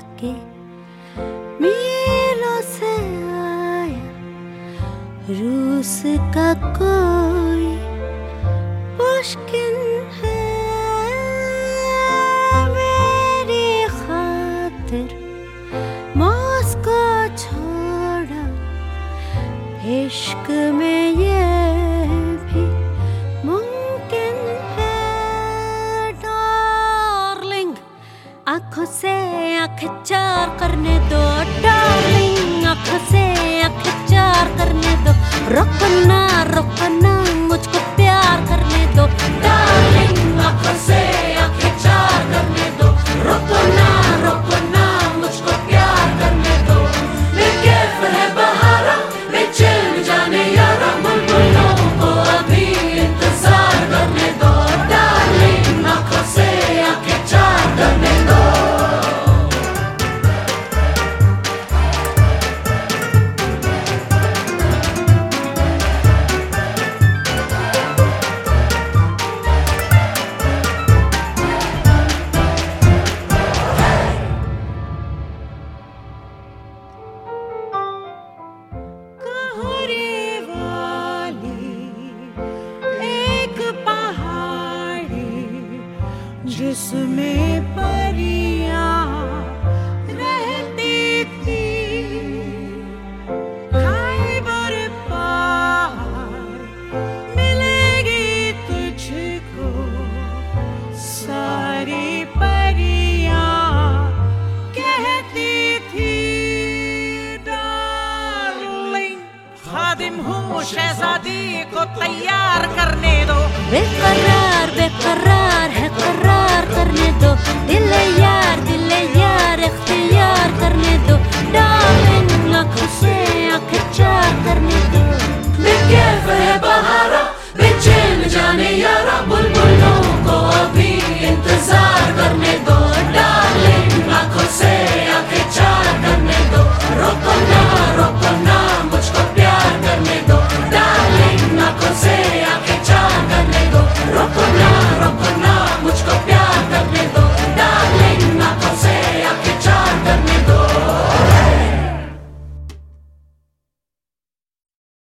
के मीलों से आया। रूस का कोई पुष्किन है। मेरी खातिर मॉस्को छोड़ा। इश्क में आँखों से आँख चार करने दो। डार्लिंग आँखों से आँख चार करने दो। रुकना जिसमें परिया रहती थी। खाइबर पार मिलेगी तुझको सारी परिया, कहती थी डार्लिंग खादिम हूँ, शहजादी को तैयार करने दो। बेकरार बेकरार।